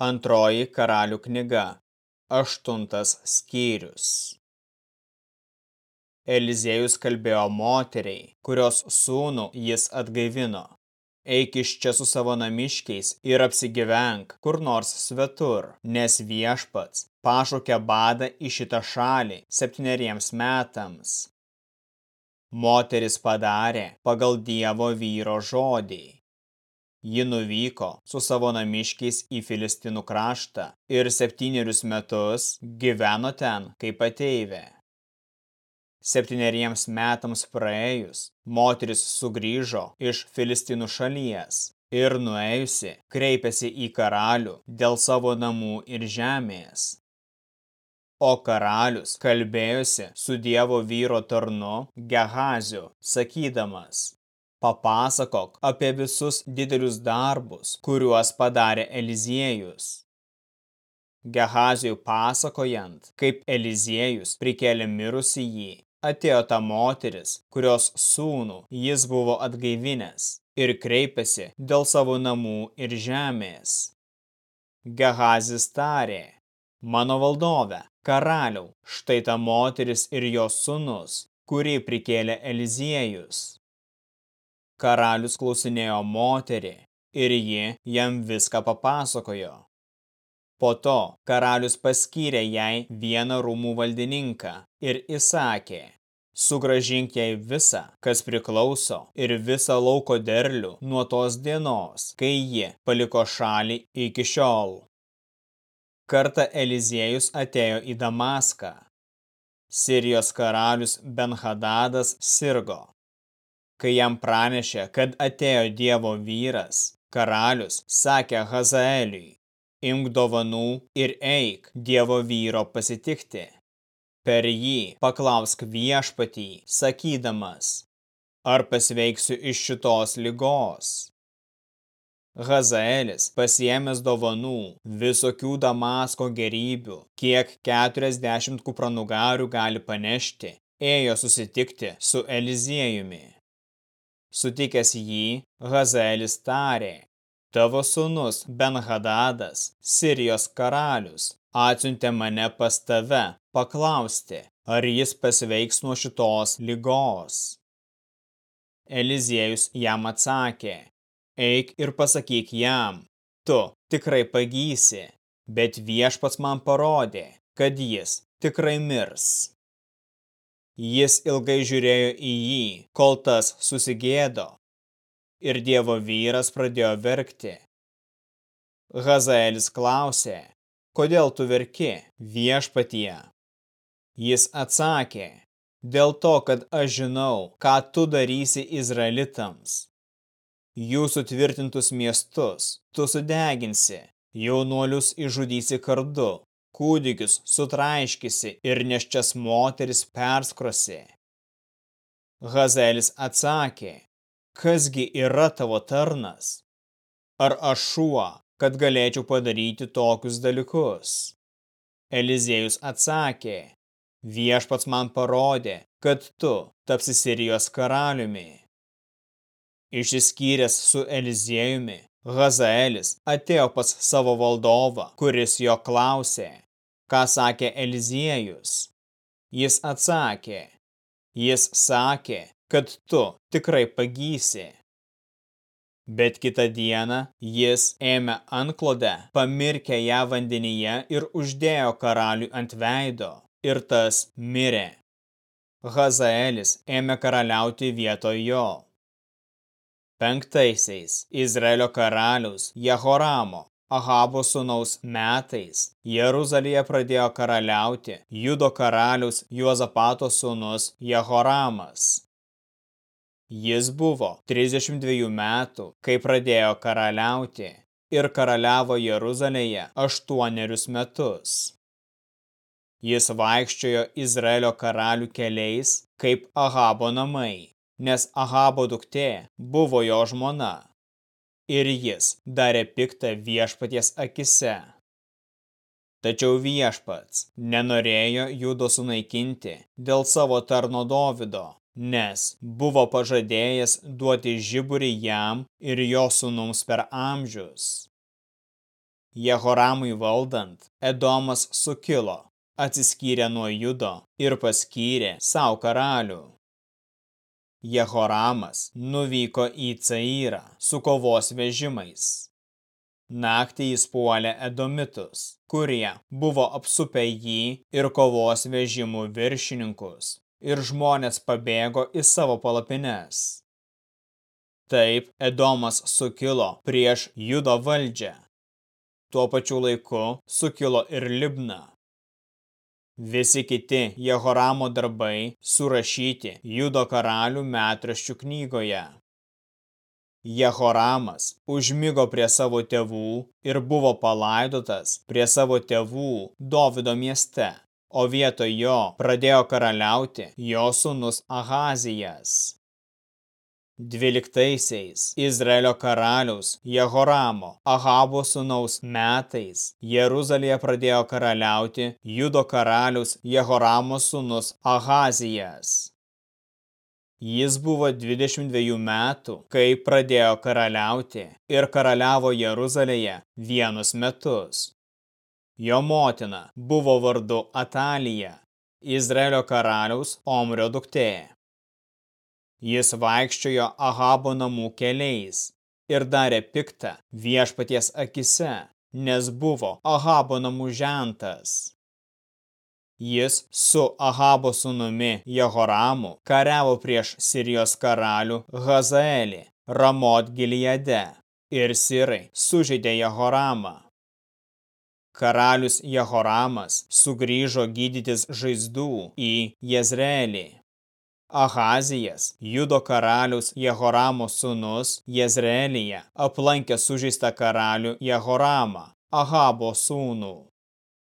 Antroji karalių knyga, aštuntas skyrius. Eliziejus kalbėjo moteriai, kurios sūnų jis atgaivino. Eik iš čia su savo namiškiais ir apsigyvenk kur nors svetur, nes viešpats pašaukė badą į šitą šalį septyneriems metams. Moteris padarė pagal Dievo vyro žodį. Ji nuvyko su savo namiškiais į Filistinų kraštą ir septynerius metus gyveno ten kaip ateivė. Septyneriems metams praėjus, moteris sugrįžo iš Filistinų šalies ir nuėjusi kreipėsi į karalių dėl savo namų ir žemės. O karalius kalbėjosi su Dievo vyro tarnu Gehaziu, sakydamas, Papasakok apie visus didelius darbus, kuriuos padarė Eliziejus. Gehazijų pasakojant, kaip Eliziejus prikėlė mirusi jį, atėjo ta moteris, kurios sūnų jis buvo atgaivinęs ir kreipėsi dėl savo namų ir žemės. Gehazis tarė, mano valdove, karaliau, štai ta moteris ir jos sūnus, kurį prikėlė Eliziejus. Karalius klausinėjo moterį ir ji jam viską papasakojo. Po to karalius paskyrė jai vieną rūmų valdininką ir įsakė, sugražink jai visą, kas priklauso ir visą lauko derlių nuo tos dienos, kai ji paliko šalį iki šiol. Kartą Eliziejus atėjo į Damaską. Sirijos karalius Benhadadas sirgo kai jam pranešė, kad atėjo Dievo vyras, karalius sakė Hazaeliui, imk dovanų ir eik Dievo vyro pasitikti. Per jį paklausk viešpatį, sakydamas, ar pasveiksiu iš šitos lygos. Hazaelis pasiėmęs dovanų visokių Damasko gerybių, kiek 40 kupranugarių gali panešti, ėjo susitikti su Eliziejumi. Sutikęs jį, Hazaelis tarė, tavo sūnus Benhadadas, Sirijos karalius, atsiuntė mane pas tave paklausti, ar jis pasveiks nuo šitos lygos. Eliziejus jam atsakė, eik ir pasakyk jam, tu tikrai pagysi, bet viešpats man parodė, kad jis tikrai mirs. Jis ilgai žiūrėjo į jį, kol tas susigėdo. Ir Dievo vyras pradėjo verkti. Hazaelis klausė, kodėl tu verki viešpatie? Jis atsakė, dėl to, kad aš žinau, ką tu darysi Izraelitams. Jūsų tvirtintus miestus tu sudeginsi, jaunuolius išžudysi kardu, kūdikius sutraiškysi ir neščias moteris perskrosi. Hazelis atsakė, kasgi yra tavo tarnas? Ar aš šuo, kad galėčiau padaryti tokius dalykus? Eliziejus atsakė, viešpats man parodė, kad tu tapsi Sirijos karaliumi. Išsiskyręs su Eliziejumi, Hazaelis atėjo pas savo valdovą, kuris jo klausė, ką sakė Eliziejus. Jis atsakė, jis sakė, kad tu tikrai pagysi. Bet kitą dieną jis ėmė anklodę, pamirkė ją vandenyje ir uždėjo karaliui ant veido, ir tas mirė. Hazaelis ėmė karaliauti vietoj jo. Penktaisiais Izraelio karalius Jehoramo, Ahabo sūnaus metais, Jeruzalėje pradėjo karaliauti Judo karalius Juozapato sūnus Jehoramas. Jis buvo 32 metų, kai pradėjo karaliauti ir karaliavo Jeruzalėje aštuonerius metus. Jis vaikščiojo Izraelio karalių keliais kaip Ahabo namai nes Ahabo duktė buvo jo žmona. Ir jis darė piktą viešpaties akise. Tačiau viešpats nenorėjo judo sunaikinti dėl savo tarno Dovido, nes buvo pažadėjęs duoti žiburį jam ir jo sunums per amžius. Jehoramui valdant, Edomas sukilo, atsiskyrė nuo judo ir paskyrė savo karalių. Jehoramas nuvyko į Cairą su kovos vežimais. Naktį jis puolė Edomitus, kurie buvo apsupę jį ir kovos vežimų viršininkus, ir žmonės pabėgo į savo palapines. Taip Edomas sukilo prieš Judo valdžią. Tuo pačiu laiku sukilo ir Libna. Visi kiti Jehoramo darbai surašyti Judo karalių metraščių knygoje. Jehoramas užmigo prie savo tėvų ir buvo palaidotas prie savo tėvų Dovido mieste, o vietoj jo pradėjo karaliauti jo sūnus Ahazijas. Dvyliktaisiais Izraelio karaliaus Jehoramo, Ahabo sūnaus metais Jeruzalėje pradėjo karaliauti Judo karaliaus Jehoramo sūnus Ahazijas. Jis buvo 22 metų, kai pradėjo karaliauti ir karaliavo Jeruzalėje vienus metus. Jo motina buvo vardu Atalija, Izraelio karaliaus Omrio duktė. Jis vaikščiojo Ahabo namų keliais ir darė piktą viešpaties akise, nes buvo Ahabo namų žentas. Jis su Ahabo sūnumi Jehoramu kariavo prieš Sirijos karalių Hazaelį, Ramot Gilijade, ir Sirai sužeidė Jehoramą. Karalius Jehoramas sugrįžo gydytis žaizdų į Jezreelį. Ahazijas, Judo karalius Jehoramo sūnus Jezreelyje, aplankė sužeistą karalių Jehoramą, Ahabo sūnų.